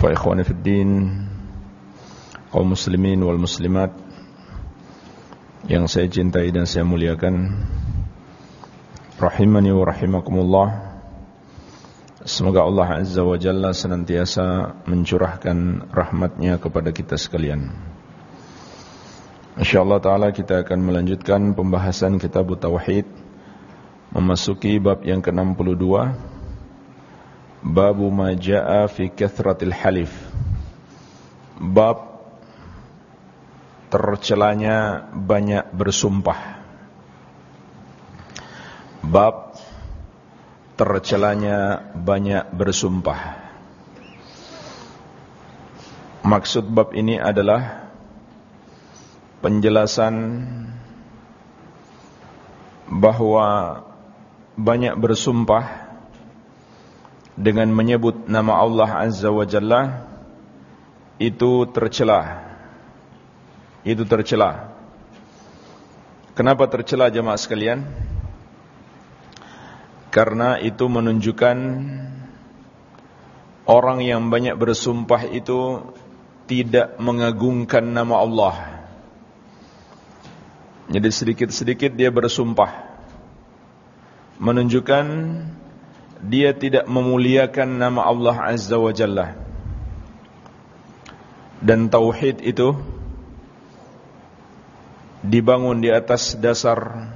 Fa ikhwani fid din kaum muslimin wal muslimat yang saya cintai dan saya muliakan. Rahimani wa rahimakumullah. Semoga Allah Azza wa Jalla senantiasa mencurahkan rahmatnya kepada kita sekalian. InsyaAllah ta'ala kita akan melanjutkan pembahasan kitab Tauhid Memasuki bab yang ke-62 Babu ma fi kathratil halif. Bab tercelanya banyak bersumpah. Bab tercelanya banyak bersumpah. Maksud bab ini adalah penjelasan bahwa banyak bersumpah dengan menyebut nama Allah Azza wa Jalla itu tercela. Itu tercela. Kenapa tercela jemaah sekalian? Karena itu menunjukkan orang yang banyak bersumpah itu tidak mengagungkan nama Allah. Jadi sedikit-sedikit dia bersumpah menunjukkan dia tidak memuliakan nama Allah Azza wa Jalla. Dan tauhid itu dibangun di atas dasar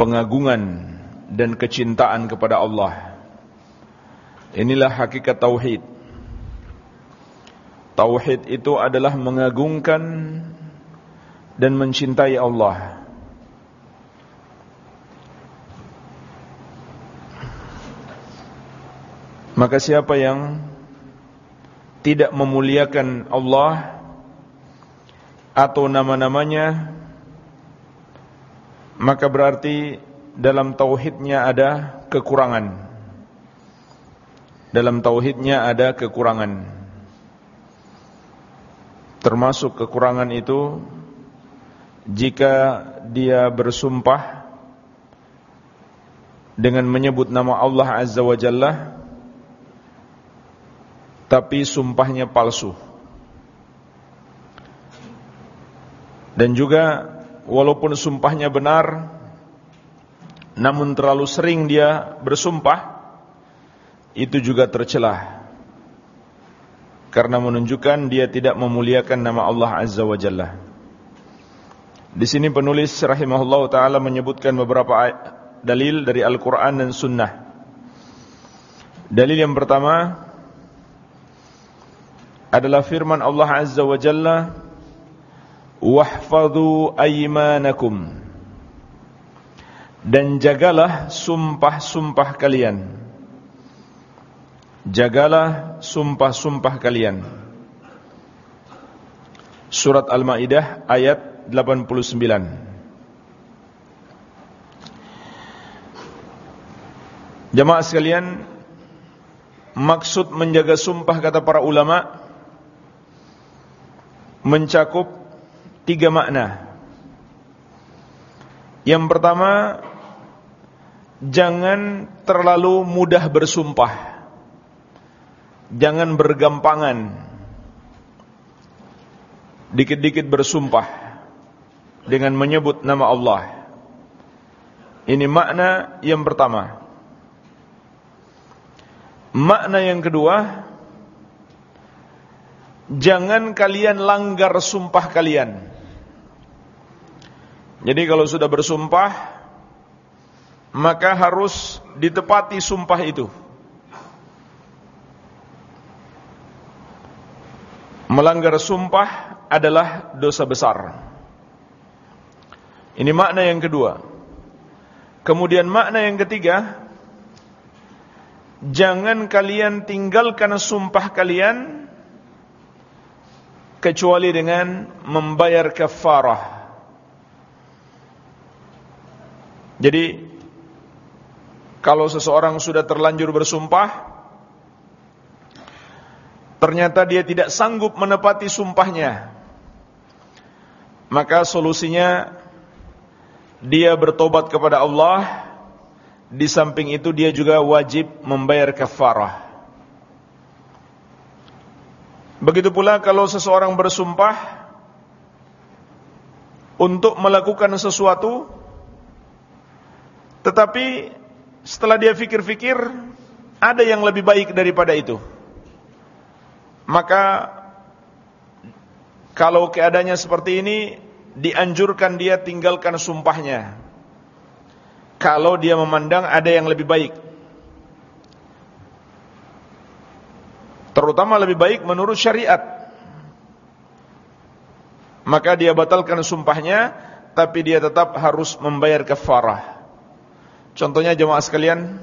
pengagungan dan kecintaan kepada Allah. Inilah hakikat tauhid. Tauhid itu adalah mengagungkan dan mencintai Allah Maka siapa yang tidak memuliakan Allah atau nama-namanya maka berarti dalam tauhidnya ada kekurangan. Dalam tauhidnya ada kekurangan. Termasuk kekurangan itu jika dia bersumpah dengan menyebut nama Allah Azza wa Jalla tapi sumpahnya palsu. Dan juga walaupun sumpahnya benar namun terlalu sering dia bersumpah itu juga tercelah. Karena menunjukkan dia tidak memuliakan nama Allah Azza wa Jalla. Di sini penulis rahimahullah taala menyebutkan beberapa dalil dari Al-Qur'an dan Sunnah. Dalil yang pertama adalah firman Allah Azza wa Jalla wahfadhu aymanakum. Dan jagalah sumpah-sumpah kalian. Jagalah sumpah-sumpah kalian. Surat Al-Maidah ayat 89 Jemaah sekalian maksud menjaga sumpah kata para ulama mencakup tiga makna. Yang pertama, jangan terlalu mudah bersumpah. Jangan bergampangan. Dikit-dikit bersumpah dengan menyebut nama Allah. Ini makna yang pertama. Makna yang kedua, jangan kalian langgar sumpah kalian. Jadi kalau sudah bersumpah, maka harus ditepati sumpah itu. Melanggar sumpah adalah dosa besar. Ini makna yang kedua. Kemudian makna yang ketiga, Jangan kalian tinggalkan sumpah kalian kecuali dengan membayar kafarah. Jadi kalau seseorang sudah terlanjur bersumpah ternyata dia tidak sanggup menepati sumpahnya maka solusinya dia bertobat kepada Allah di samping itu dia juga wajib membayar kafarah begitu pula kalau seseorang bersumpah untuk melakukan sesuatu tetapi setelah dia fikir-fikir ada yang lebih baik daripada itu maka kalau keadaannya seperti ini dianjurkan dia tinggalkan sumpahnya. Kalau dia memandang ada yang lebih baik. Terutama lebih baik menurut syariat. Maka dia batalkan sumpahnya tapi dia tetap harus membayar kafarah. Contohnya jemaah sekalian,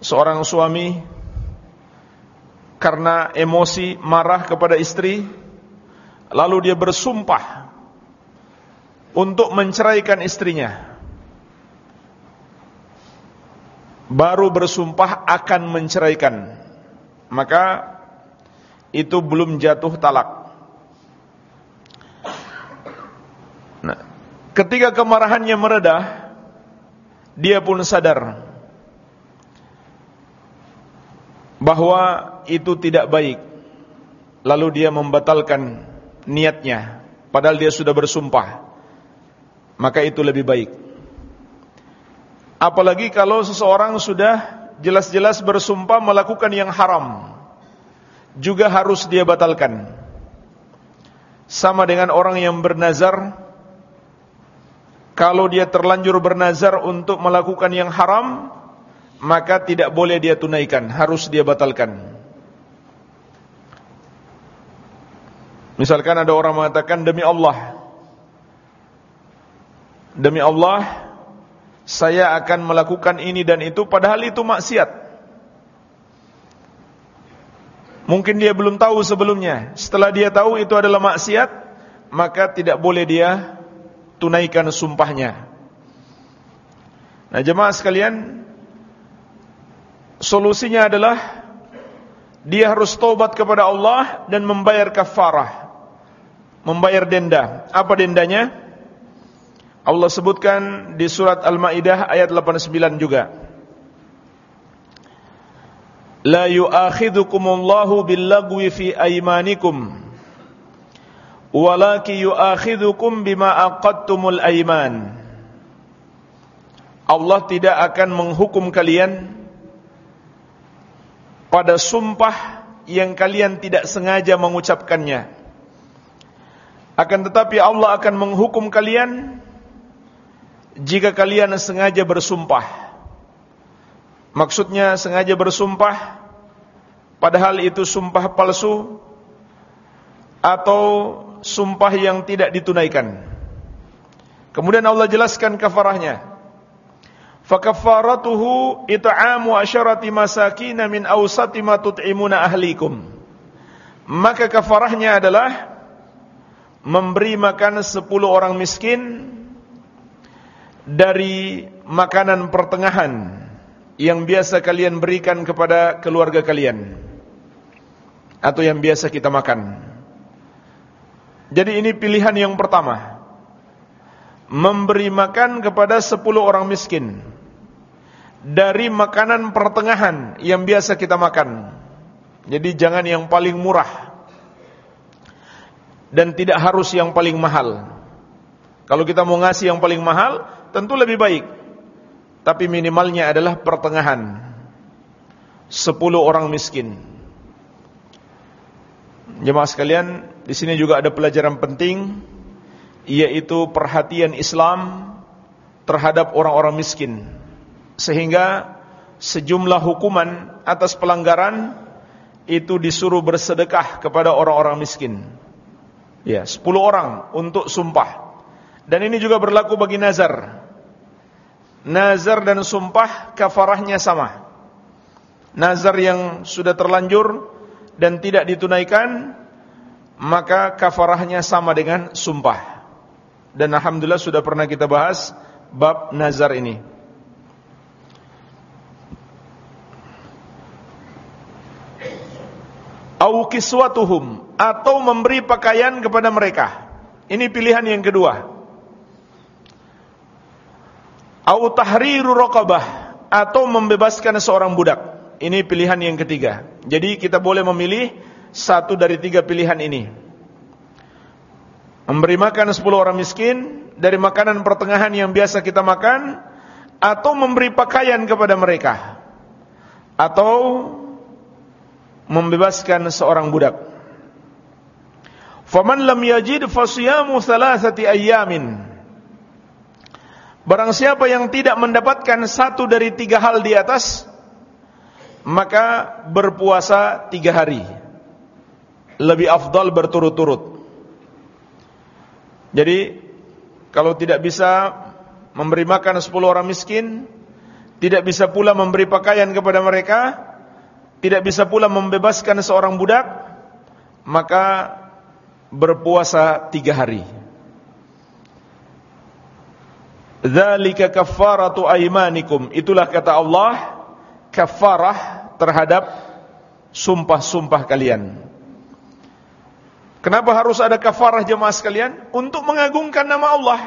seorang suami karena emosi marah kepada istri Lalu dia bersumpah untuk menceraikan istrinya. Baru bersumpah akan menceraikan. Maka itu belum jatuh talak. Nah, ketika kemarahannya meredah, dia pun sadar bahwa itu tidak baik. Lalu dia membatalkan niatnya padahal dia sudah bersumpah maka itu lebih baik apalagi kalau seseorang sudah jelas-jelas bersumpah melakukan yang haram juga harus dia batalkan. Sama dengan orang yang bernazar kalau dia terlanjur bernazar untuk melakukan yang haram maka tidak boleh dia tunaikan harus dia batalkan. Misalkan ada orang mengatakan demi Allah Demi Allah Saya akan melakukan ini dan itu Padahal itu maksiat Mungkin dia belum tahu sebelumnya Setelah dia tahu itu adalah maksiat Maka tidak boleh dia Tunaikan sumpahnya Nah jemaah sekalian Solusinya adalah Dia harus tobat kepada Allah Dan membayar kafarah membayar denda. Apa dendanya? Allah sebutkan di surat Al-Maidah ayat 89 juga. La yu'akhidhukumullahu billagwi fi aymanikum walaki yu'akhidhukum bima aqadtumul ayman. Allah tidak akan menghukum kalian pada sumpah yang kalian tidak sengaja mengucapkannya. Akan tetapi Allah akan menghukum kalian jika kalian sengaja bersumpah. Maksudnya sengaja bersumpah padahal itu sumpah palsu atau sumpah yang tidak ditunaikan. Kemudian Allah jelaskan kafarahnya. Fakaffaratuhu it'amu asyarati masakin min awsati ma tut'imuna ahlikum. Maka kafarahnya adalah memberi makan sepuluh orang miskin dari makanan pertengahan yang biasa kalian berikan kepada keluarga kalian atau yang biasa kita makan. Jadi ini pilihan yang pertama. Memberi makan kepada sepuluh orang miskin dari makanan pertengahan yang biasa kita makan. Jadi jangan yang paling murah dan tidak harus yang paling mahal. Kalau kita mau ngasih yang paling mahal, tentu lebih baik. Tapi minimalnya adalah pertengahan. Sepuluh orang miskin. Jemaah sekalian, di sini juga ada pelajaran penting yaitu perhatian Islam terhadap orang-orang miskin. Sehingga sejumlah hukuman atas pelanggaran itu disuruh bersedekah kepada orang-orang miskin. Ya, 10 orang untuk sumpah. Dan ini juga berlaku bagi nazar. Nazar dan sumpah kafarahnya sama. nazar yang sudah terlanjur dan tidak ditunaikan maka kafarahnya sama dengan sumpah. Dan alhamdulillah sudah pernah kita bahas bab nazar ini. Au kiswatuhum atau memberi pakaian kepada mereka. Ini pilihan yang kedua. Au tahriru raqabah atau membebaskan seorang budak. Ini pilihan yang ketiga. Jadi kita boleh memilih satu dari tiga pilihan ini. Memberi makan sepuluh orang miskin dari makanan pertengahan yang biasa kita makan atau memberi pakaian kepada mereka atau membebaskan seorang budak. Faman lam yajid fasiyamu thalathati ayyamin. Barang siapa yang tidak mendapatkan satu dari tiga hal di atas, maka berpuasa tiga hari lebih afdal berturut-turut. Jadi kalau tidak bisa memberi makan 10 orang miskin, tidak bisa pula memberi pakaian kepada mereka, tidak bisa pula membebaskan seorang budak, maka berpuasa tiga hari. Zalika kafaratu aimanikum. Itulah kata Allah, kafarah terhadap sumpah-sumpah kalian. Kenapa harus ada kafarah jemaah sekalian? Untuk mengagungkan nama Allah.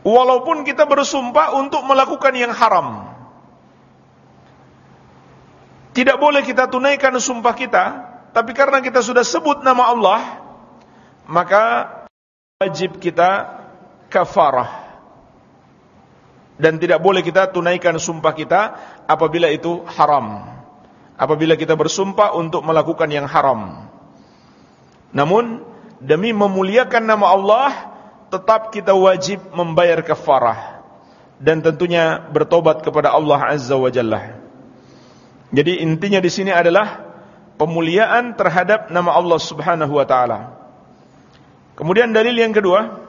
Walaupun kita bersumpah untuk melakukan yang haram. Tidak boleh kita tunaikan sumpah kita, tapi karena kita sudah sebut nama Allah, maka wajib kita kafarah. Dan tidak boleh kita tunaikan sumpah kita apabila itu haram apabila kita bersumpah untuk melakukan yang haram. Namun demi memuliakan nama Allah tetap kita wajib membayar kafarah dan tentunya bertobat kepada Allah Azza wa Jalla. Jadi intinya di sini adalah pemuliaan terhadap nama Allah Subhanahu wa taala. Kemudian dalil yang kedua,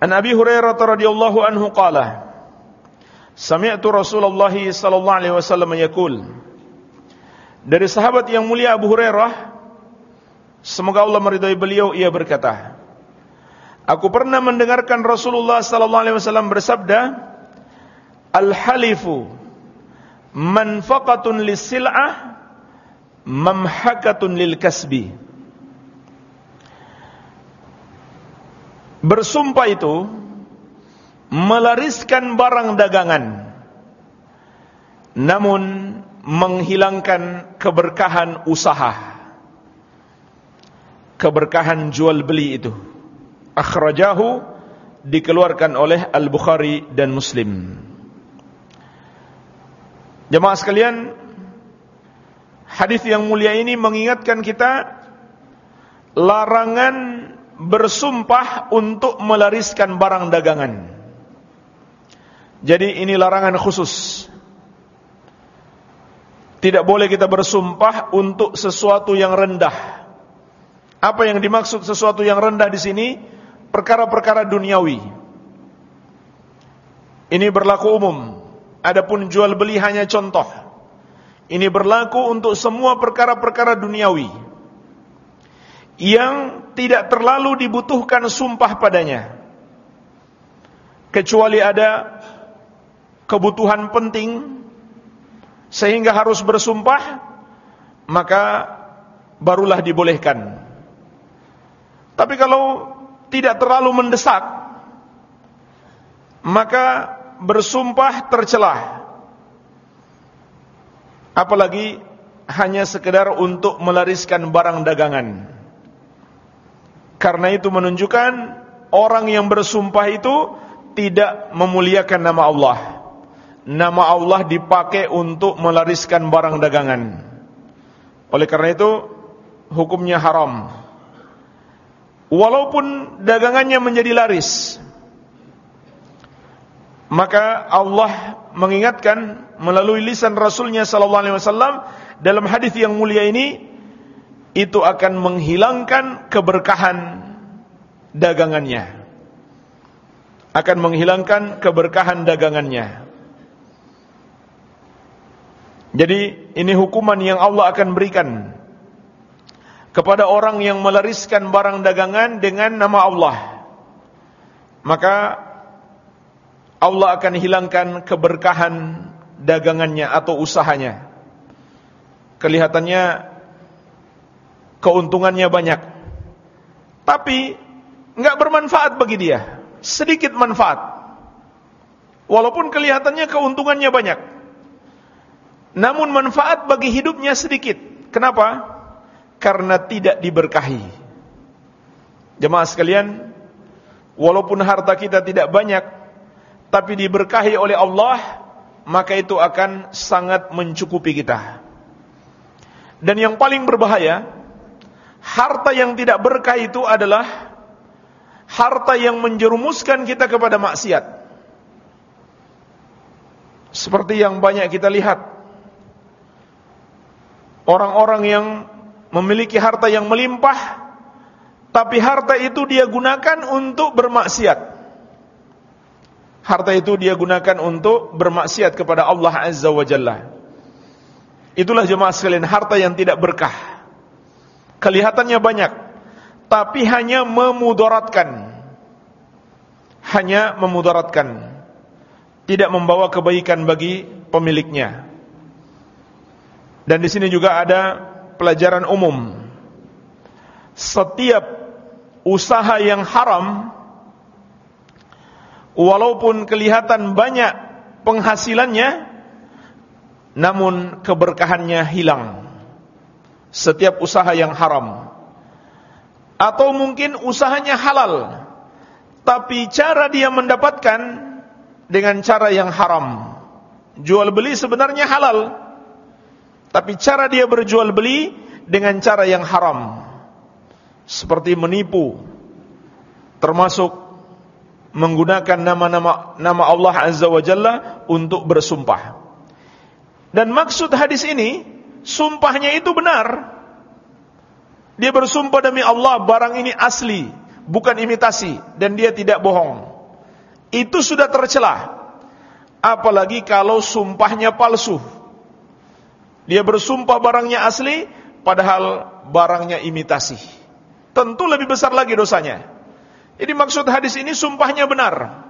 An Abi Hurairah radhiyallahu anhu qala Sami'tu Rasulullah sallallahu alaihi wasallam yaqul. Dari sahabat yang mulia Abu Hurairah semoga Allah meridai beliau ia berkata. Aku pernah mendengarkan Rasulullah sallallahu alaihi wasallam bersabda Al-halifu manfaqatun lis-sil'ah mamhakatun lil kasbi Bersumpah itu melariskan barang dagangan namun menghilangkan keberkahan usaha keberkahan jual beli itu. Akhrajahu dikeluarkan oleh Al-Bukhari dan Muslim. Jemaah sekalian hadis yang mulia ini mengingatkan kita larangan bersumpah untuk melariskan barang dagangan jadi ini larangan khusus. Tidak boleh kita bersumpah untuk sesuatu yang rendah. Apa yang dimaksud sesuatu yang rendah di sini? Perkara-perkara duniawi. Ini berlaku umum. Adapun jual beli hanya contoh. Ini berlaku untuk semua perkara-perkara duniawi yang tidak terlalu dibutuhkan sumpah padanya. Kecuali ada kebutuhan penting sehingga harus bersumpah maka barulah dibolehkan. Tapi kalau tidak terlalu mendesak maka bersumpah tercelah. Apalagi hanya sekedar untuk melariskan barang dagangan karena itu menunjukkan orang yang bersumpah itu tidak memuliakan nama Allah nama Allah dipakai untuk melariskan barang dagangan. Oleh karena itu hukumnya haram. Walaupun dagangannya menjadi laris, maka Allah mengingatkan melalui lisan Rasulnya Sallallahu Alaihi Wasallam dalam hadis yang mulia ini itu akan menghilangkan keberkahan dagangannya akan menghilangkan keberkahan dagangannya Jadi ini hukuman yang Allah akan berikan kepada orang yang melariskan barang dagangan dengan nama Allah. Maka Allah akan hilangkan keberkahan dagangannya atau usahanya. Kelihatannya keuntungannya banyak. Tapi enggak bermanfaat bagi dia. Sedikit manfaat. Walaupun kelihatannya keuntungannya banyak. Namun manfaat bagi hidupnya sedikit. Kenapa? Karena tidak diberkahi. Jemaah sekalian, walaupun harta kita tidak banyak, tapi diberkahi oleh Allah, maka itu akan sangat mencukupi kita. Dan yang paling berbahaya, harta yang tidak berkah itu adalah harta yang menjerumuskan kita kepada maksiat. Seperti yang banyak kita lihat Orang-orang yang memiliki harta yang melimpah tapi harta itu dia gunakan untuk bermaksiat. Harta itu dia gunakan untuk bermaksiat kepada Allah Azza wa Jalla. Itulah jemaah sekalian harta yang tidak berkah. Kelihatannya banyak, tapi hanya memudaratkan. Hanya memudaratkan. Tidak membawa kebaikan bagi pemiliknya. Dan di sini juga ada pelajaran umum. Setiap usaha yang haram walaupun kelihatan banyak penghasilannya namun keberkahannya hilang. Setiap usaha yang haram atau mungkin usahanya halal tapi cara dia mendapatkan dengan cara yang haram. Jual beli sebenarnya halal tapi cara dia berjual beli dengan cara yang haram. Seperti menipu. Termasuk menggunakan nama-nama nama Allah Azza wa Jalla untuk bersumpah. Dan maksud hadis ini, sumpahnya itu benar. Dia bersumpah demi Allah barang ini asli, bukan imitasi dan dia tidak bohong. Itu sudah tercelah. Apalagi kalau sumpahnya palsu. Dia bersumpah barangnya asli, padahal barangnya imitasi. Tentu lebih besar lagi dosanya. Jadi maksud hadis ini sumpahnya benar.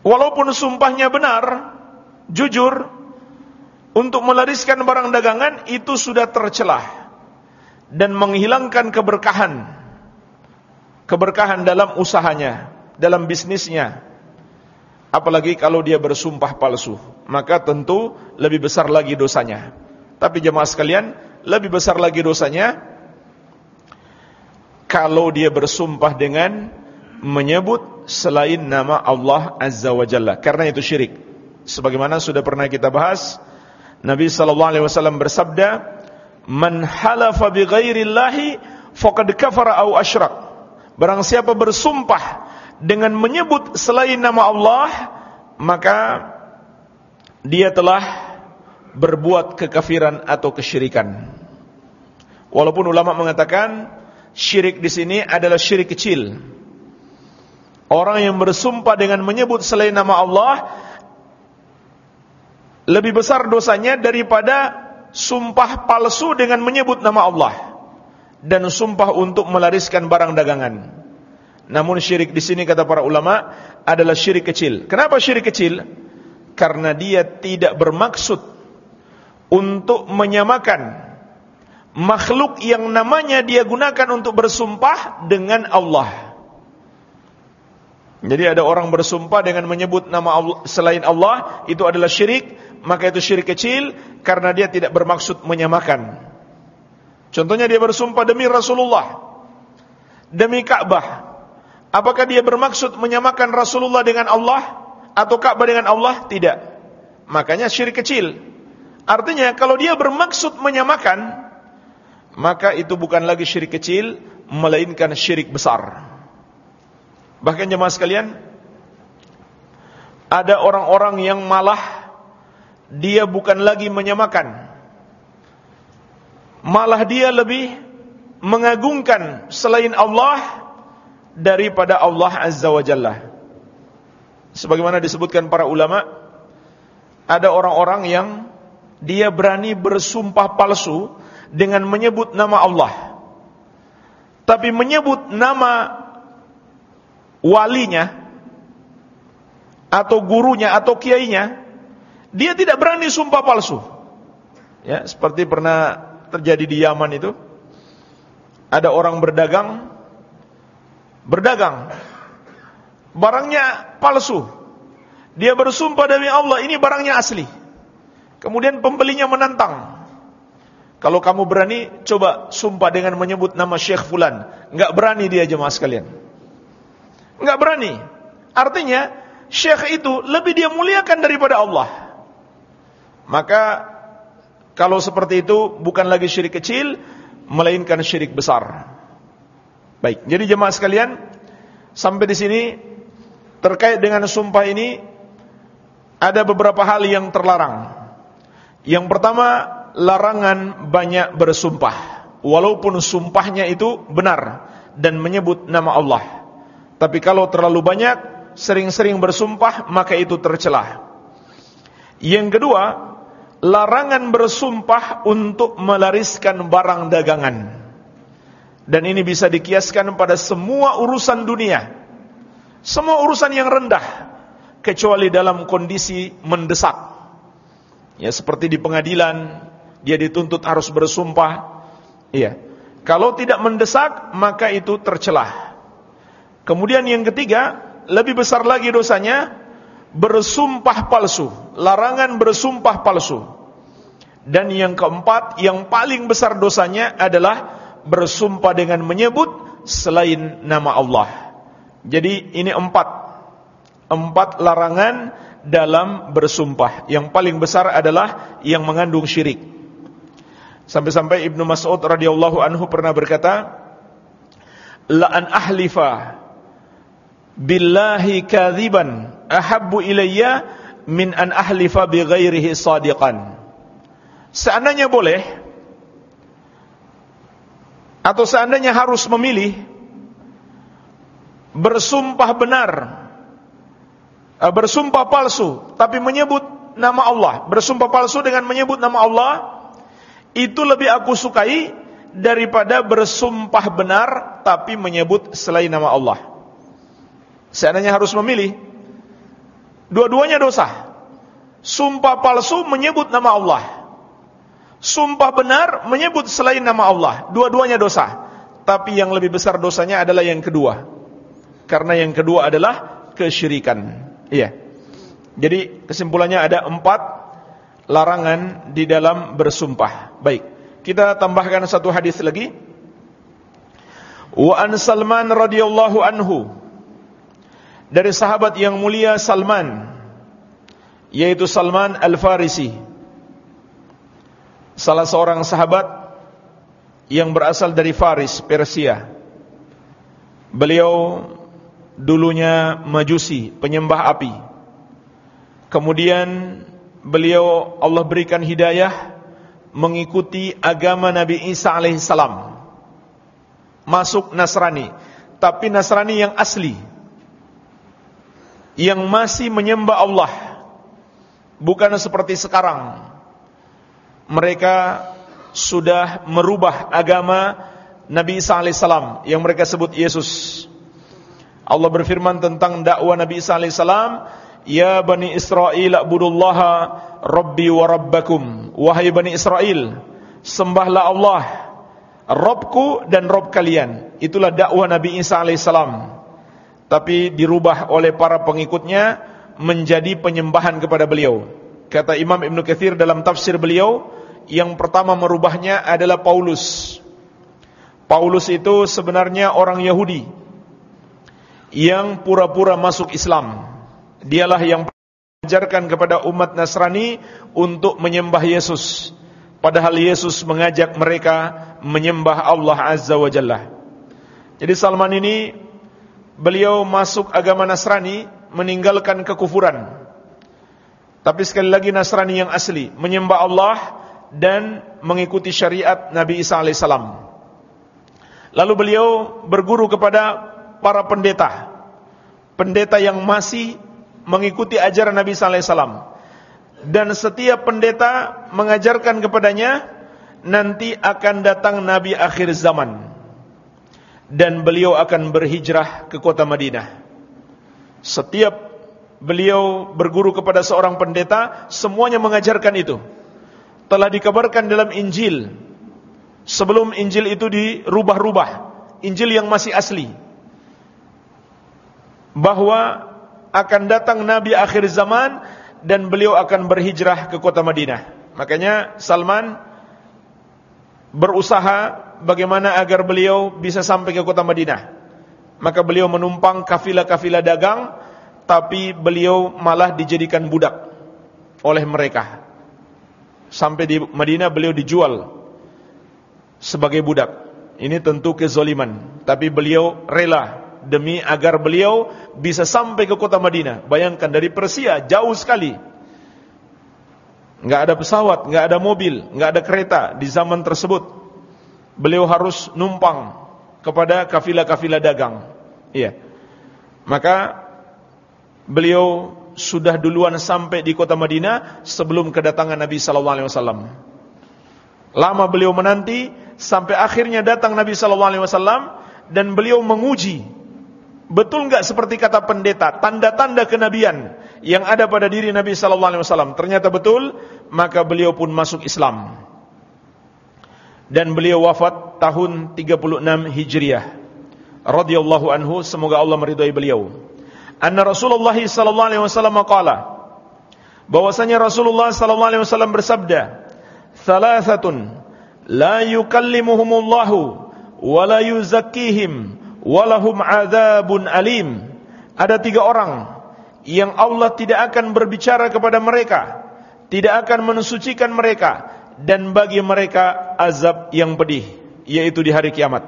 Walaupun sumpahnya benar, jujur, untuk melariskan barang dagangan itu sudah tercelah dan menghilangkan keberkahan. Keberkahan dalam usahanya, dalam bisnisnya, Apalagi kalau dia bersumpah palsu, maka tentu lebih besar lagi dosanya. Tapi jemaah sekalian, lebih besar lagi dosanya kalau dia bersumpah dengan menyebut selain nama Allah Azza wa Jalla. Karena itu syirik. Sebagaimana sudah pernah kita bahas, Nabi sallallahu alaihi wasallam bersabda, "Man halafa bi ghairillahi faqad kafara aw asyrak." Barang siapa bersumpah dengan menyebut selain nama Allah maka dia telah berbuat kekafiran atau kesyirikan. Walaupun ulama mengatakan syirik di sini adalah syirik kecil. Orang yang bersumpah dengan menyebut selain nama Allah lebih besar dosanya daripada sumpah palsu dengan menyebut nama Allah dan sumpah untuk melariskan barang dagangan. Namun syirik di sini kata para ulama adalah syirik kecil. Kenapa syirik kecil? Karena dia tidak bermaksud untuk menyamakan makhluk yang namanya dia gunakan untuk bersumpah dengan Allah. Jadi ada orang bersumpah dengan menyebut nama Allah selain Allah, itu adalah syirik, maka itu syirik kecil karena dia tidak bermaksud menyamakan. Contohnya dia bersumpah demi Rasulullah, demi Ka'bah, Apakah dia bermaksud menyamakan Rasulullah dengan Allah atau Ka'bah dengan Allah? Tidak. Makanya syirik kecil. Artinya kalau dia bermaksud menyamakan, maka itu bukan lagi syirik kecil, melainkan syirik besar. Bahkan jemaah sekalian, ada orang-orang yang malah dia bukan lagi menyamakan. Malah dia lebih mengagungkan selain Allah daripada Allah Azza wa Jalla. Sebagaimana disebutkan para ulama, ada orang-orang yang dia berani bersumpah palsu dengan menyebut nama Allah. Tapi menyebut nama walinya atau gurunya atau kiainya, dia tidak berani sumpah palsu. Ya, seperti pernah terjadi di Yaman itu. Ada orang berdagang berdagang barangnya palsu. Dia bersumpah demi Allah ini barangnya asli. Kemudian pembelinya menantang. Kalau kamu berani, coba sumpah dengan menyebut nama Syekh Fulan. Enggak berani dia jemaah sekalian. Enggak berani. Artinya, syekh itu lebih dia muliakan daripada Allah. Maka kalau seperti itu bukan lagi syirik kecil, melainkan syirik besar. Baik, jadi jemaah sekalian, sampai di sini terkait dengan sumpah ini ada beberapa hal yang terlarang. Yang pertama, larangan banyak bersumpah, walaupun sumpahnya itu benar dan menyebut nama Allah. Tapi kalau terlalu banyak, sering-sering bersumpah maka itu tercelah. Yang kedua, larangan bersumpah untuk melariskan barang dagangan. Dan ini bisa dikiaskan pada semua urusan dunia. Semua urusan yang rendah kecuali dalam kondisi mendesak. Ya seperti di pengadilan dia dituntut harus bersumpah. Iya. Kalau tidak mendesak maka itu tercelah. Kemudian yang ketiga, lebih besar lagi dosanya bersumpah palsu, larangan bersumpah palsu. Dan yang keempat, yang paling besar dosanya adalah bersumpah dengan menyebut selain nama Allah. Jadi ini empat, empat larangan dalam bersumpah. Yang paling besar adalah yang mengandung syirik. Sampai-sampai Ibnu Mas'ud radhiyallahu anhu pernah berkata, "La an ahlifa billahi kadhiban ahabbu ilayya min an ahlifa bi ghairihi sadiqan. Seandainya boleh atau seandainya harus memilih bersumpah benar eh, bersumpah palsu tapi menyebut nama Allah, bersumpah palsu dengan menyebut nama Allah itu lebih aku sukai daripada bersumpah benar tapi menyebut selain nama Allah. Seandainya harus memilih, dua-duanya dosa. Sumpah palsu menyebut nama Allah. Sumpah benar menyebut selain nama Allah. Dua-duanya dosa. Tapi yang lebih besar dosanya adalah yang kedua. Karena yang kedua adalah kesyirikan. Iya. Jadi kesimpulannya ada empat larangan di dalam bersumpah. Baik. Kita tambahkan satu hadis lagi. Wa an Salman radhiyallahu anhu dari sahabat yang mulia Salman yaitu Salman Al-Farisi. Salah seorang sahabat yang berasal dari Faris, Persia. Beliau dulunya majusi, penyembah api. Kemudian beliau Allah berikan hidayah mengikuti agama Nabi Isa alaihissalam. Masuk Nasrani. Tapi Nasrani yang asli yang masih menyembah Allah. Bukan seperti sekarang. Mereka sudah merubah agama Nabi Isa alaihissalam yang mereka sebut Yesus. Allah berfirman tentang dakwah Nabi Isa alaihissalam Ya Bani Israel abudullaha Rabbi wa Rabbakum. Wahai Bani Israel Sembahlah Allah Robku dan Rob kalian. Itulah dakwah Nabi Isa alaihissalam tapi dirubah oleh para pengikutnya menjadi penyembahan kepada beliau. Kata Imam Ibn Kathir dalam tafsir beliau, yang pertama merubahnya adalah Paulus. Paulus itu sebenarnya orang Yahudi yang pura-pura masuk Islam. Dialah yang mengajarkan kepada umat Nasrani untuk menyembah Yesus. Padahal Yesus mengajak mereka menyembah Allah Azza wa Jalla. Jadi Salman ini beliau masuk agama Nasrani meninggalkan kekufuran. Tapi sekali lagi Nasrani yang asli menyembah Allah dan mengikuti syariat Nabi Isa alaihissalam. Lalu beliau berguru kepada para pendeta, pendeta yang masih mengikuti ajaran Nabi Isa alaihissalam. dan setiap pendeta mengajarkan kepadanya nanti akan datang nabi akhir zaman dan beliau akan berhijrah ke kota Madinah. Setiap beliau berguru kepada seorang pendeta, semuanya mengajarkan itu. Telah dikabarkan dalam Injil. Sebelum Injil itu dirubah-rubah, Injil yang masih asli. Bahwa akan datang nabi akhir zaman dan beliau akan berhijrah ke kota Madinah. Makanya Salman berusaha bagaimana agar beliau bisa sampai ke kota Madinah. Maka beliau menumpang kafilah-kafilah dagang, tapi beliau malah dijadikan budak oleh mereka. Sampai di Madinah beliau dijual sebagai budak. Ini tentu kezoliman, tapi beliau rela demi agar beliau bisa sampai ke kota Madinah. Bayangkan dari Persia jauh sekali. Enggak ada pesawat, enggak ada mobil, enggak ada kereta di zaman tersebut beliau harus numpang kepada kafilah-kafilah dagang. Iya. Maka beliau sudah duluan sampai di kota Madinah sebelum kedatangan Nabi sallallahu alaihi wasallam. Lama beliau menanti sampai akhirnya datang Nabi sallallahu alaihi wasallam dan beliau menguji betul enggak seperti kata pendeta tanda-tanda kenabian yang ada pada diri Nabi sallallahu alaihi wasallam. Ternyata betul, maka beliau pun masuk Islam dan beliau wafat tahun 36 Hijriah. Radhiyallahu anhu, semoga Allah meridai beliau. Anna Rasulullah sallallahu alaihi wasallam qala bahwasanya Rasulullah sallallahu alaihi wasallam bersabda, "Thalathatun la yukallimuhumullahu wa la yuzakkihim wa lahum adzabun alim." Ada tiga orang yang Allah tidak akan berbicara kepada mereka, tidak akan mensucikan mereka dan bagi mereka azab yang pedih yaitu di hari kiamat.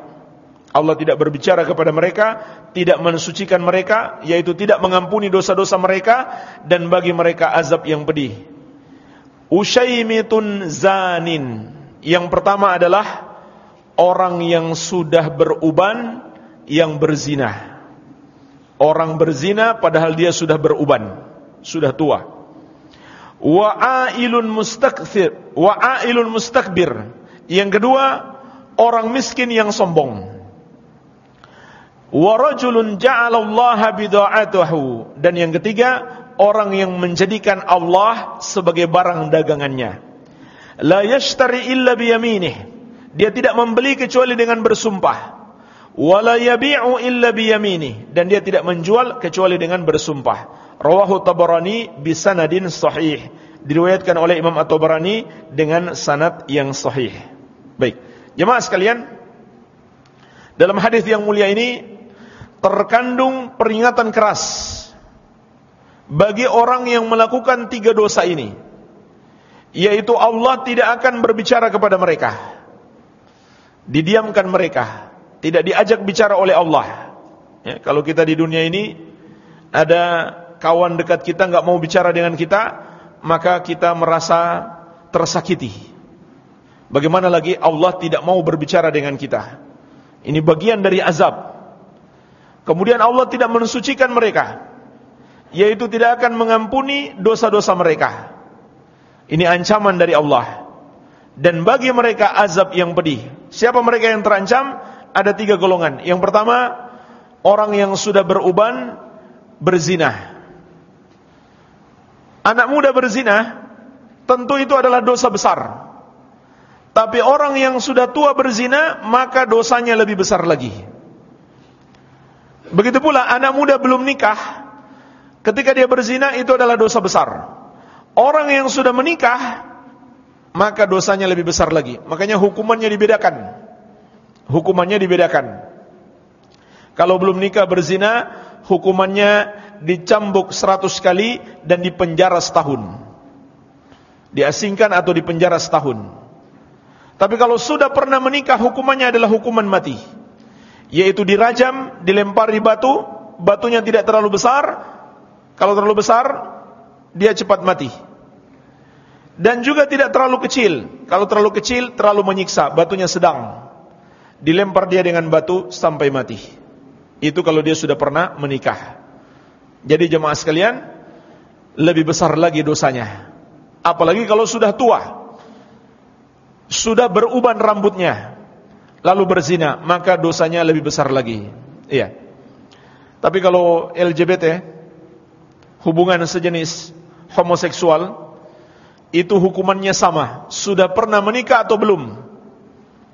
Allah tidak berbicara kepada mereka, tidak mensucikan mereka, yaitu tidak mengampuni dosa-dosa mereka dan bagi mereka azab yang pedih. Ushaymitun zanin. Yang pertama adalah orang yang sudah beruban yang berzina. Orang berzina padahal dia sudah beruban, sudah tua wa ailun mustakthir wa ailun mustakbir yang kedua orang miskin yang sombong. Wa rajulun ja'alallaha bida'atuhu dan yang ketiga orang yang menjadikan Allah sebagai barang dagangannya. La yashtari illa biyaminih. Dia tidak membeli kecuali dengan bersumpah. Wala yabi'u illa biyaminih. Dan dia tidak menjual kecuali dengan bersumpah Rawahu Tabarani bisanadin sahih. Diriwayatkan oleh Imam At-Tabarani dengan sanad yang sahih. Baik. Jemaah sekalian, dalam hadis yang mulia ini terkandung peringatan keras bagi orang yang melakukan tiga dosa ini. Yaitu Allah tidak akan berbicara kepada mereka. Didiamkan mereka, tidak diajak bicara oleh Allah. Ya, kalau kita di dunia ini ada kawan dekat kita nggak mau bicara dengan kita, maka kita merasa tersakiti. Bagaimana lagi Allah tidak mau berbicara dengan kita? Ini bagian dari azab. Kemudian Allah tidak mensucikan mereka, yaitu tidak akan mengampuni dosa-dosa mereka. Ini ancaman dari Allah. Dan bagi mereka azab yang pedih. Siapa mereka yang terancam? Ada tiga golongan. Yang pertama, orang yang sudah beruban berzina. Anak muda berzina tentu itu adalah dosa besar. Tapi orang yang sudah tua berzina maka dosanya lebih besar lagi. Begitu pula anak muda belum nikah ketika dia berzina itu adalah dosa besar. Orang yang sudah menikah maka dosanya lebih besar lagi. Makanya hukumannya dibedakan. Hukumannya dibedakan. Kalau belum nikah berzina, hukumannya dicambuk seratus kali dan dipenjara setahun. Diasingkan atau dipenjara setahun. Tapi kalau sudah pernah menikah hukumannya adalah hukuman mati. Yaitu dirajam, dilempari batu, batunya tidak terlalu besar. Kalau terlalu besar, dia cepat mati. Dan juga tidak terlalu kecil. Kalau terlalu kecil, terlalu menyiksa, batunya sedang. Dilempar dia dengan batu sampai mati. Itu kalau dia sudah pernah menikah. Jadi jemaah sekalian, lebih besar lagi dosanya. Apalagi kalau sudah tua. Sudah beruban rambutnya. Lalu berzina, maka dosanya lebih besar lagi. Iya. Tapi kalau LGBT hubungan sejenis homoseksual itu hukumannya sama. Sudah pernah menikah atau belum?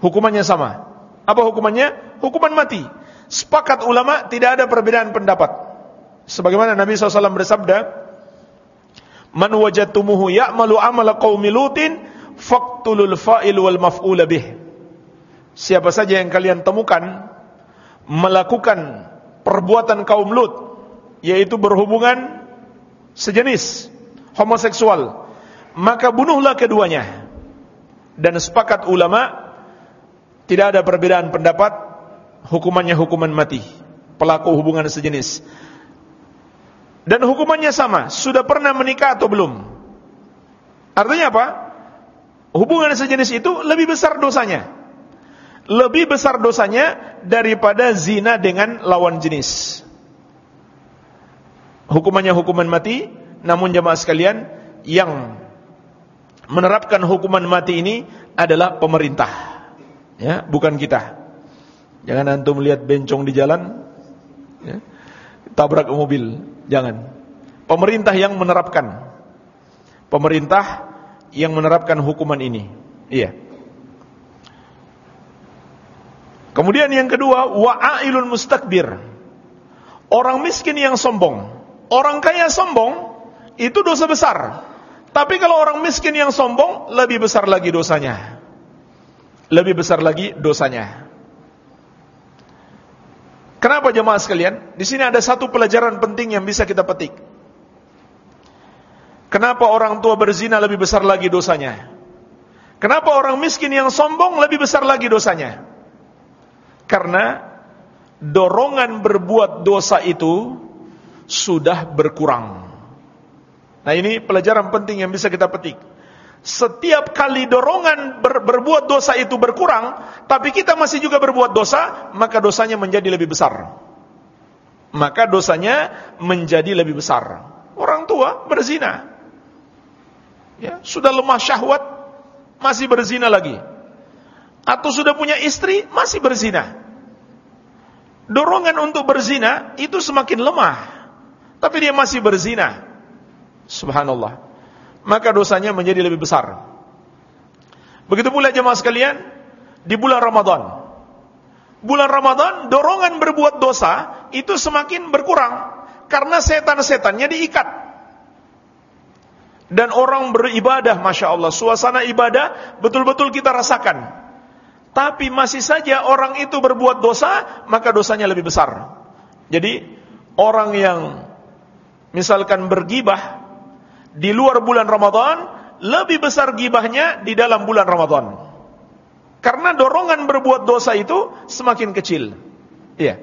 Hukumannya sama. Apa hukumannya? Hukuman mati. Sepakat ulama tidak ada perbedaan pendapat. Sebagaimana Nabi SAW bersabda, "Man wajadtumuhu ya'malu amala qaumi Lutin, faqtulul fa'il wal maf'ul bih." Siapa saja yang kalian temukan melakukan perbuatan kaum Lut, yaitu berhubungan sejenis homoseksual, maka bunuhlah keduanya. Dan sepakat ulama tidak ada perbedaan pendapat hukumannya hukuman mati pelaku hubungan sejenis. Dan hukumannya sama, sudah pernah menikah atau belum? Artinya apa? Hubungan sejenis itu lebih besar dosanya. Lebih besar dosanya daripada zina dengan lawan jenis. Hukumannya hukuman mati, namun jemaah sekalian yang menerapkan hukuman mati ini adalah pemerintah. Ya, bukan kita. Jangan antum melihat bencong di jalan ya, tabrak mobil, jangan. Pemerintah yang menerapkan. Pemerintah yang menerapkan hukuman ini. Iya. Kemudian yang kedua, wa'ailun mustakbir. Orang miskin yang sombong. Orang kaya sombong, itu dosa besar. Tapi kalau orang miskin yang sombong, lebih besar lagi dosanya. Lebih besar lagi dosanya. Kenapa jemaah sekalian? Di sini ada satu pelajaran penting yang bisa kita petik. Kenapa orang tua berzina lebih besar lagi dosanya? Kenapa orang miskin yang sombong lebih besar lagi dosanya? Karena dorongan berbuat dosa itu sudah berkurang. Nah ini pelajaran penting yang bisa kita petik. Setiap kali dorongan ber, berbuat dosa itu berkurang, tapi kita masih juga berbuat dosa, maka dosanya menjadi lebih besar. Maka dosanya menjadi lebih besar. Orang tua berzina. Ya, sudah lemah syahwat, masih berzina lagi. Atau sudah punya istri, masih berzina. Dorongan untuk berzina itu semakin lemah. Tapi dia masih berzina. Subhanallah. Maka dosanya menjadi lebih besar. Begitu pula jemaah sekalian, di bulan Ramadan. Bulan Ramadan, dorongan berbuat dosa itu semakin berkurang. Karena setan-setannya diikat. Dan orang beribadah, Masya Allah. Suasana ibadah betul-betul kita rasakan. Tapi masih saja orang itu berbuat dosa, maka dosanya lebih besar. Jadi, orang yang misalkan bergibah, di luar bulan Ramadan lebih besar gibahnya di dalam bulan Ramadan. Karena dorongan berbuat dosa itu semakin kecil. Iya.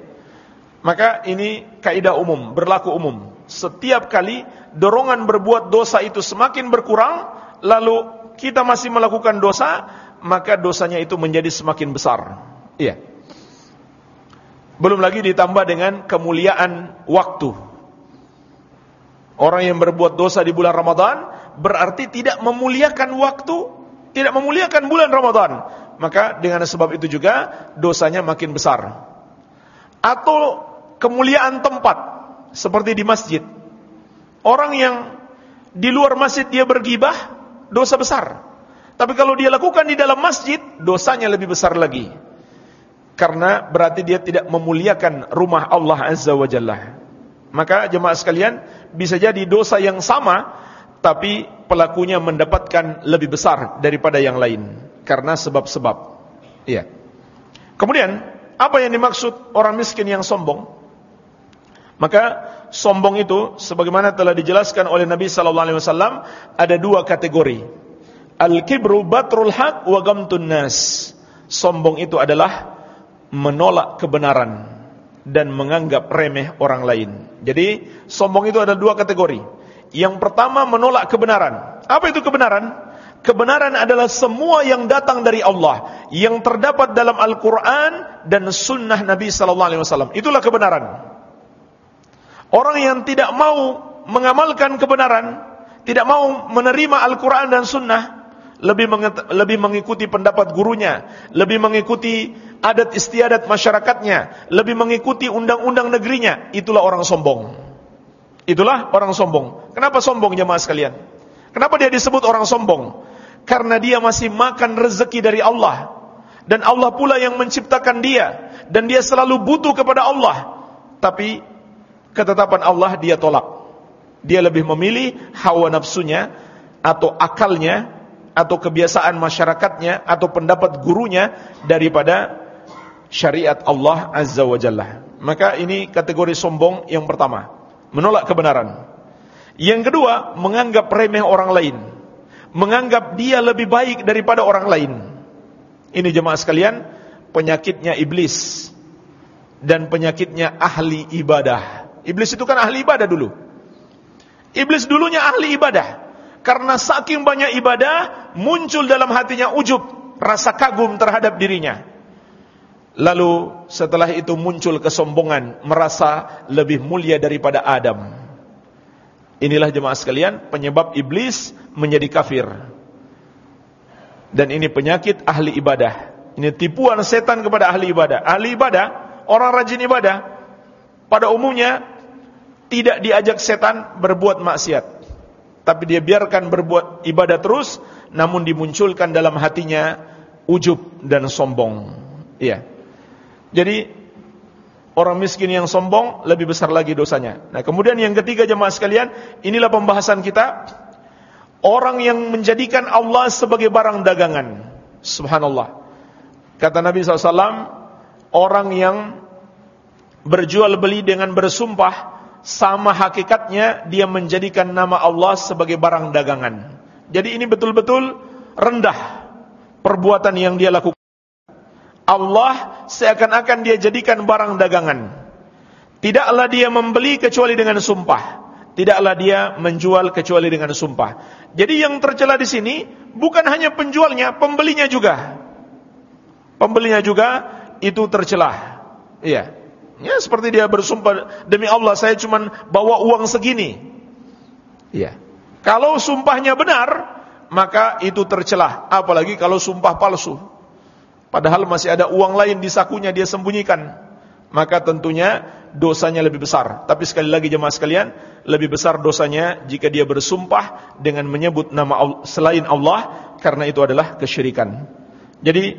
Maka ini kaidah umum, berlaku umum. Setiap kali dorongan berbuat dosa itu semakin berkurang, lalu kita masih melakukan dosa, maka dosanya itu menjadi semakin besar. Iya. Belum lagi ditambah dengan kemuliaan waktu. Orang yang berbuat dosa di bulan Ramadan berarti tidak memuliakan waktu, tidak memuliakan bulan Ramadan. Maka dengan sebab itu juga dosanya makin besar. Atau kemuliaan tempat seperti di masjid. Orang yang di luar masjid dia bergibah, dosa besar. Tapi kalau dia lakukan di dalam masjid, dosanya lebih besar lagi. Karena berarti dia tidak memuliakan rumah Allah Azza wa Jalla. Maka jemaah sekalian, bisa jadi dosa yang sama tapi pelakunya mendapatkan lebih besar daripada yang lain karena sebab-sebab. Iya. Kemudian, apa yang dimaksud orang miskin yang sombong? Maka sombong itu sebagaimana telah dijelaskan oleh Nabi sallallahu alaihi wasallam ada dua kategori. Al-kibru batrul haq wa gamtun nas. Sombong itu adalah menolak kebenaran dan menganggap remeh orang lain. Jadi sombong itu ada dua kategori. Yang pertama menolak kebenaran. Apa itu kebenaran? Kebenaran adalah semua yang datang dari Allah, yang terdapat dalam Al-Quran dan Sunnah Nabi Sallallahu Alaihi Wasallam. Itulah kebenaran. Orang yang tidak mau mengamalkan kebenaran, tidak mau menerima Al-Quran dan Sunnah, lebih lebih mengikuti pendapat gurunya, lebih mengikuti adat istiadat masyarakatnya, lebih mengikuti undang-undang negerinya, itulah orang sombong. Itulah orang sombong. Kenapa sombong jemaah sekalian? Kenapa dia disebut orang sombong? Karena dia masih makan rezeki dari Allah. Dan Allah pula yang menciptakan dia. Dan dia selalu butuh kepada Allah. Tapi ketetapan Allah dia tolak. Dia lebih memilih hawa nafsunya atau akalnya atau kebiasaan masyarakatnya atau pendapat gurunya daripada syariat Allah Azza wa Jalla. Maka ini kategori sombong yang pertama, menolak kebenaran. Yang kedua, menganggap remeh orang lain. Menganggap dia lebih baik daripada orang lain. Ini jemaah sekalian, penyakitnya iblis dan penyakitnya ahli ibadah. Iblis itu kan ahli ibadah dulu. Iblis dulunya ahli ibadah. Karena saking banyak ibadah, muncul dalam hatinya ujub, rasa kagum terhadap dirinya. Lalu setelah itu muncul kesombongan, merasa lebih mulia daripada Adam. Inilah jemaah sekalian, penyebab iblis menjadi kafir. Dan ini penyakit ahli ibadah. Ini tipuan setan kepada ahli ibadah. Ahli ibadah, orang rajin ibadah, pada umumnya tidak diajak setan berbuat maksiat. Tapi dia biarkan berbuat ibadah terus, namun dimunculkan dalam hatinya ujub dan sombong. Iya. Jadi orang miskin yang sombong lebih besar lagi dosanya. Nah, kemudian yang ketiga jemaah sekalian, inilah pembahasan kita. Orang yang menjadikan Allah sebagai barang dagangan. Subhanallah. Kata Nabi SAW, orang yang berjual beli dengan bersumpah sama hakikatnya dia menjadikan nama Allah sebagai barang dagangan. Jadi ini betul-betul rendah perbuatan yang dia lakukan. Allah seakan-akan dia jadikan barang dagangan. Tidaklah dia membeli kecuali dengan sumpah. Tidaklah dia menjual kecuali dengan sumpah. Jadi yang tercela di sini bukan hanya penjualnya, pembelinya juga. Pembelinya juga itu tercela. Iya. Ya, seperti dia bersumpah demi Allah saya cuma bawa uang segini. Ya. Kalau sumpahnya benar, maka itu tercelah. Apalagi kalau sumpah palsu. Padahal masih ada uang lain di sakunya dia sembunyikan. Maka tentunya dosanya lebih besar. Tapi sekali lagi jemaah sekalian, lebih besar dosanya jika dia bersumpah dengan menyebut nama selain Allah karena itu adalah kesyirikan. Jadi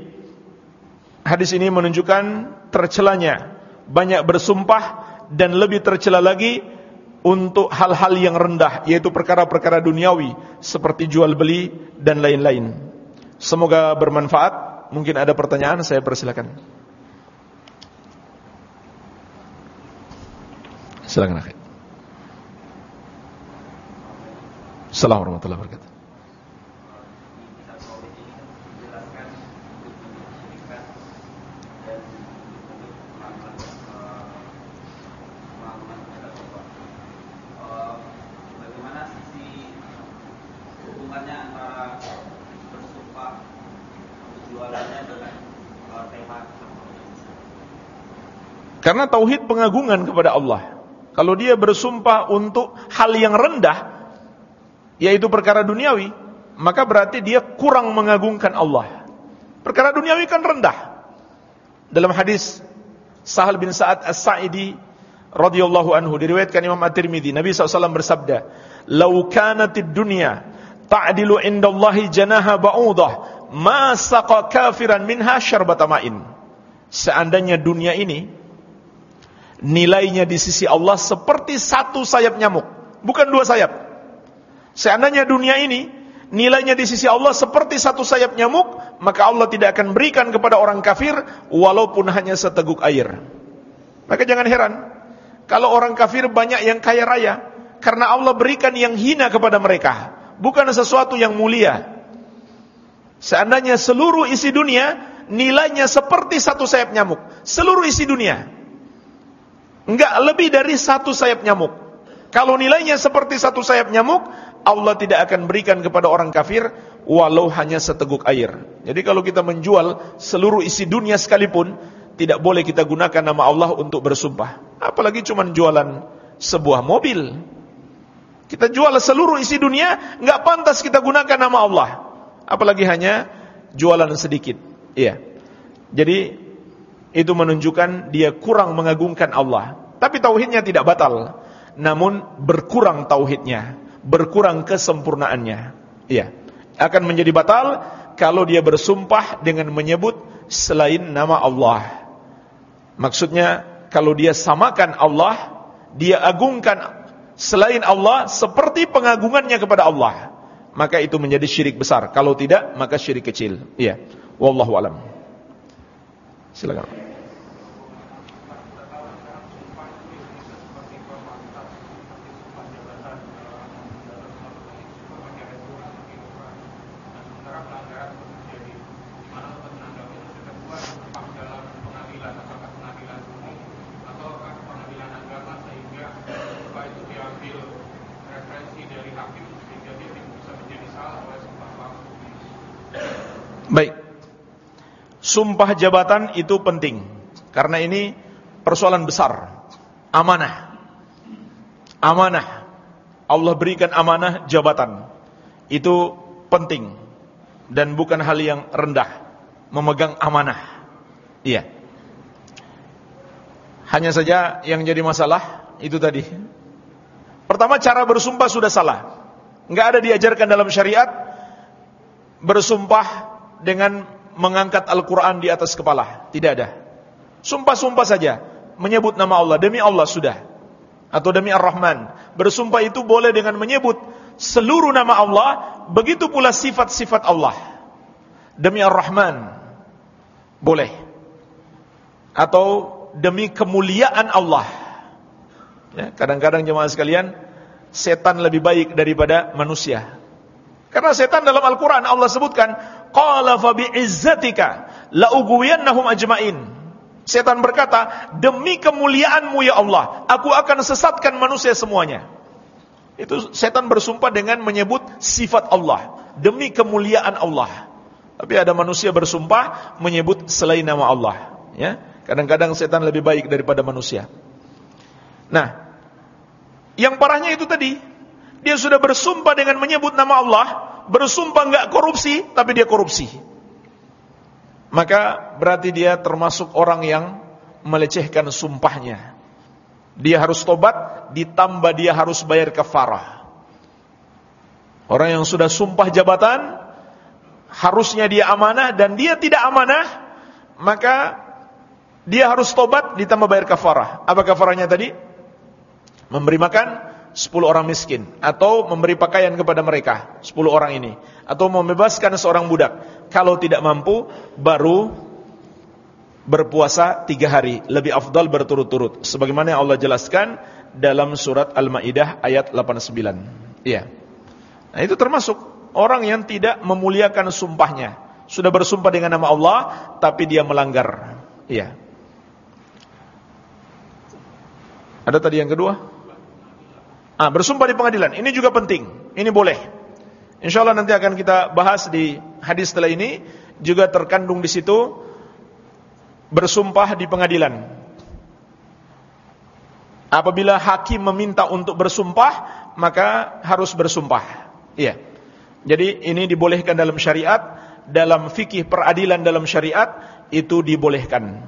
hadis ini menunjukkan tercelanya banyak bersumpah dan lebih tercela lagi untuk hal-hal yang rendah yaitu perkara-perkara duniawi seperti jual beli dan lain-lain. Semoga bermanfaat. Mungkin ada pertanyaan, saya persilakan. Silakan akhir. Assalamualaikum warahmatullahi wabarakatuh. Karena tauhid pengagungan kepada Allah. Kalau dia bersumpah untuk hal yang rendah, yaitu perkara duniawi, maka berarti dia kurang mengagungkan Allah. Perkara duniawi kan rendah. Dalam hadis Sahal bin Sa'ad As-Sa'idi radhiyallahu anhu diriwayatkan Imam At-Tirmidzi, Nabi SAW bersabda, "Lau kanatid dunya ta'dilu indallahi janaha ba'udah, ma saqa kafiran minha syarbata ma'in." Seandainya dunia ini nilainya di sisi Allah seperti satu sayap nyamuk, bukan dua sayap. Seandainya dunia ini nilainya di sisi Allah seperti satu sayap nyamuk, maka Allah tidak akan berikan kepada orang kafir walaupun hanya seteguk air. Maka jangan heran kalau orang kafir banyak yang kaya raya karena Allah berikan yang hina kepada mereka, bukan sesuatu yang mulia. Seandainya seluruh isi dunia nilainya seperti satu sayap nyamuk, seluruh isi dunia Enggak lebih dari satu sayap nyamuk. Kalau nilainya seperti satu sayap nyamuk, Allah tidak akan berikan kepada orang kafir walau hanya seteguk air. Jadi kalau kita menjual seluruh isi dunia sekalipun, tidak boleh kita gunakan nama Allah untuk bersumpah. Apalagi cuma jualan sebuah mobil. Kita jual seluruh isi dunia, nggak pantas kita gunakan nama Allah. Apalagi hanya jualan sedikit. Iya. Jadi itu menunjukkan dia kurang mengagungkan Allah. Tapi tauhidnya tidak batal, namun berkurang tauhidnya, berkurang kesempurnaannya. Iya. Akan menjadi batal kalau dia bersumpah dengan menyebut selain nama Allah. Maksudnya kalau dia samakan Allah, dia agungkan selain Allah seperti pengagungannya kepada Allah, maka itu menjadi syirik besar. Kalau tidak, maka syirik kecil. Iya. Wallahu alam. Silakan. Sumpah jabatan itu penting karena ini persoalan besar. Amanah. Amanah. Allah berikan amanah jabatan. Itu penting dan bukan hal yang rendah memegang amanah. Iya. Hanya saja yang jadi masalah itu tadi. Pertama cara bersumpah sudah salah. Enggak ada diajarkan dalam syariat bersumpah dengan mengangkat Al-Quran di atas kepala. Tidak ada. Sumpah-sumpah saja. Menyebut nama Allah. Demi Allah sudah. Atau demi Ar-Rahman. Bersumpah itu boleh dengan menyebut seluruh nama Allah. Begitu pula sifat-sifat Allah. Demi Ar-Rahman. Boleh. Atau demi kemuliaan Allah. Ya, kadang-kadang jemaah sekalian, setan lebih baik daripada manusia. Karena setan dalam Al-Quran Allah sebutkan, Qala fa bi'izzatika la ugwiyannahum ajmain. Setan berkata, demi kemuliaanmu ya Allah, aku akan sesatkan manusia semuanya. Itu setan bersumpah dengan menyebut sifat Allah, demi kemuliaan Allah. Tapi ada manusia bersumpah menyebut selain nama Allah, ya. Kadang-kadang setan lebih baik daripada manusia. Nah, yang parahnya itu tadi, dia sudah bersumpah dengan menyebut nama Allah, bersumpah enggak korupsi, tapi dia korupsi. Maka berarti dia termasuk orang yang melecehkan sumpahnya. Dia harus tobat, ditambah dia harus bayar kafarah. Orang yang sudah sumpah jabatan, harusnya dia amanah dan dia tidak amanah, maka dia harus tobat ditambah bayar kafarah. Apa kafarahnya tadi? Memberi makan, 10 orang miskin atau memberi pakaian kepada mereka 10 orang ini atau membebaskan seorang budak kalau tidak mampu baru berpuasa tiga hari lebih afdal berturut-turut sebagaimana yang Allah jelaskan dalam surat Al-Maidah ayat 89 iya. Nah itu termasuk orang yang tidak memuliakan sumpahnya. Sudah bersumpah dengan nama Allah tapi dia melanggar. Iya. Ada tadi yang kedua Ah, bersumpah di pengadilan. Ini juga penting. Ini boleh. Insya Allah nanti akan kita bahas di hadis setelah ini. Juga terkandung di situ bersumpah di pengadilan. Apabila hakim meminta untuk bersumpah, maka harus bersumpah. Iya. Jadi ini dibolehkan dalam syariat, dalam fikih peradilan dalam syariat itu dibolehkan.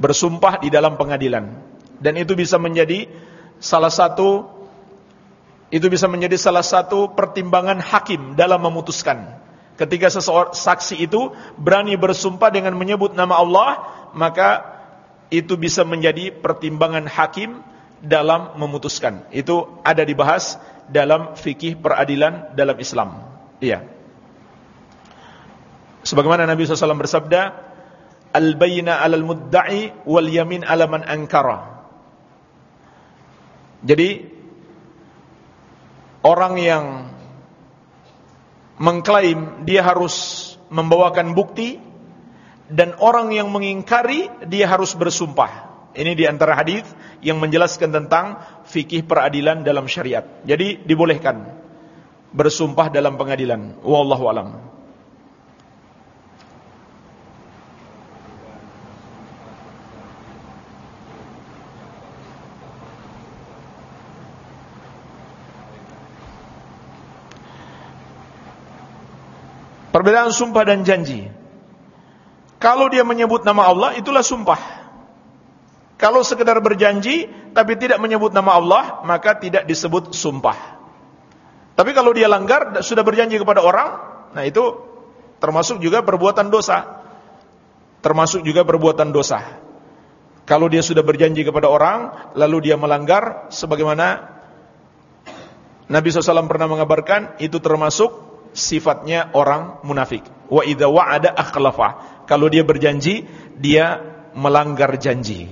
Bersumpah di dalam pengadilan. Dan itu bisa menjadi salah satu itu bisa menjadi salah satu pertimbangan hakim dalam memutuskan. Ketika seseorang saksi itu berani bersumpah dengan menyebut nama Allah, maka itu bisa menjadi pertimbangan hakim dalam memutuskan. Itu ada dibahas dalam fikih peradilan dalam Islam. Iya. Sebagaimana Nabi SAW bersabda, Al-bayna alal mudda'i wal yamin ala man ankara. Jadi orang yang mengklaim dia harus membawakan bukti dan orang yang mengingkari dia harus bersumpah. Ini di antara hadis yang menjelaskan tentang fikih peradilan dalam syariat. Jadi dibolehkan bersumpah dalam pengadilan. Wallahu alam. Perbedaan sumpah dan janji. Kalau dia menyebut nama Allah, itulah sumpah. Kalau sekedar berjanji, tapi tidak menyebut nama Allah, maka tidak disebut sumpah. Tapi kalau dia langgar, sudah berjanji kepada orang, nah itu termasuk juga perbuatan dosa. Termasuk juga perbuatan dosa. Kalau dia sudah berjanji kepada orang, lalu dia melanggar, sebagaimana Nabi SAW pernah mengabarkan, itu termasuk sifatnya orang munafik. Wa idza wa'ada akhlafa. Kalau dia berjanji, dia melanggar janji.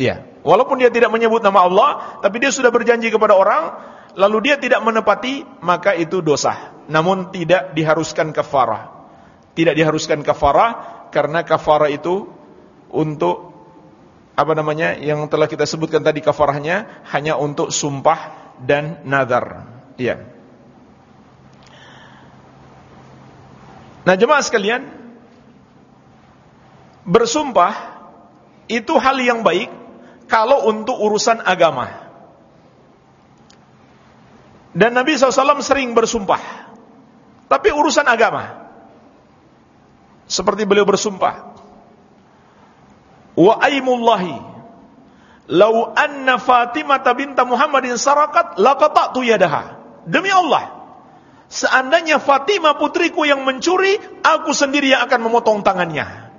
Iya. Walaupun dia tidak menyebut nama Allah, tapi dia sudah berjanji kepada orang, lalu dia tidak menepati, maka itu dosa. Namun tidak diharuskan kafarah. Tidak diharuskan kafarah karena kafarah itu untuk apa namanya yang telah kita sebutkan tadi kafarahnya hanya untuk sumpah dan nazar. Iya. Nah jemaah sekalian Bersumpah Itu hal yang baik Kalau untuk urusan agama. Dan Nabi SAW sering bersumpah Tapi urusan agama. Seperti beliau bersumpah Wa aimullahi Lau anna Fatimah binta Muhammadin sarakat Laqata'tu yadaha. Demi Allah Seandainya Fatimah putriku yang mencuri, aku sendiri yang akan memotong tangannya.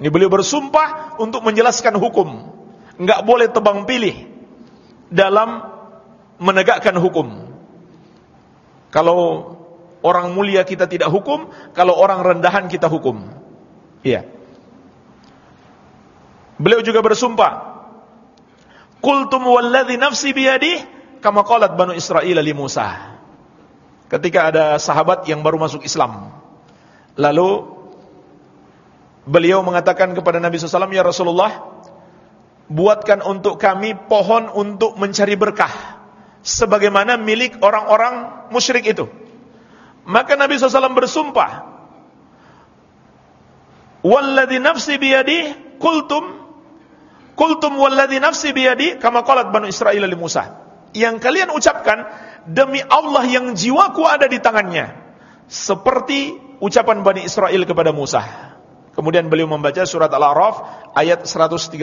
Ini beliau bersumpah untuk menjelaskan hukum. Enggak boleh tebang pilih dalam menegakkan hukum. Kalau orang mulia kita tidak hukum, kalau orang rendahan kita hukum. Iya. Beliau juga bersumpah, "Qultum walladzi nafsi biyadih kama qalat Banu Israil li Musa." Ketika ada sahabat yang baru masuk Islam. Lalu beliau mengatakan kepada Nabi SAW, Ya Rasulullah, buatkan untuk kami pohon untuk mencari berkah. Sebagaimana milik orang-orang musyrik itu. Maka Nabi SAW bersumpah, Walladhi nafsi biyadi kultum kultum walladhi nafsi biyadi kama qalat Banu Israel li Musa. Yang kalian ucapkan demi Allah yang jiwaku ada di tangannya. Seperti ucapan Bani Israel kepada Musa. Kemudian beliau membaca surat Al-A'raf ayat 138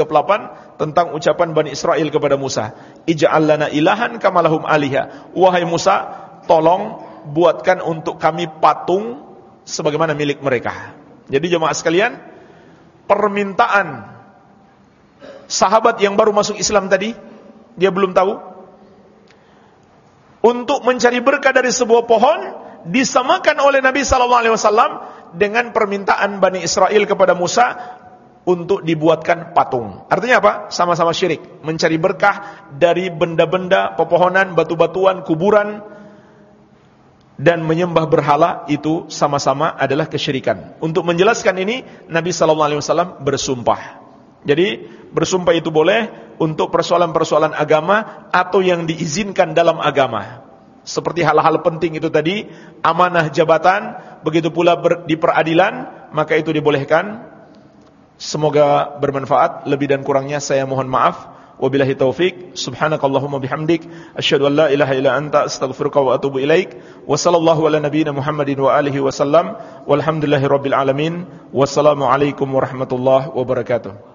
tentang ucapan Bani Israel kepada Musa. Ij'al lana ilahan kamalahum aliha. Wahai Musa, tolong buatkan untuk kami patung sebagaimana milik mereka. Jadi jemaah sekalian, permintaan sahabat yang baru masuk Islam tadi, dia belum tahu untuk mencari berkah dari sebuah pohon disamakan oleh Nabi sallallahu alaihi wasallam dengan permintaan Bani Israel kepada Musa untuk dibuatkan patung. Artinya apa? Sama-sama syirik, mencari berkah dari benda-benda, pepohonan, batu-batuan, kuburan dan menyembah berhala itu sama-sama adalah kesyirikan. Untuk menjelaskan ini Nabi sallallahu alaihi wasallam bersumpah. Jadi bersumpah itu boleh untuk persoalan-persoalan agama atau yang diizinkan dalam agama. Seperti hal-hal penting itu tadi, amanah jabatan, begitu pula ber, di peradilan, maka itu dibolehkan. Semoga bermanfaat. Lebih dan kurangnya saya mohon maaf. Wabillahi taufik. Subhanakallahumma bihamdik. Asyhadu an la ilaha illa anta astaghfiruka wa atubu ilaik. Wa sallallahu ala nabiyyina Muhammadin wa alihi wasallam. Walhamdulillahi rabbil alamin. Wassalamualaikum warahmatullahi wabarakatuh.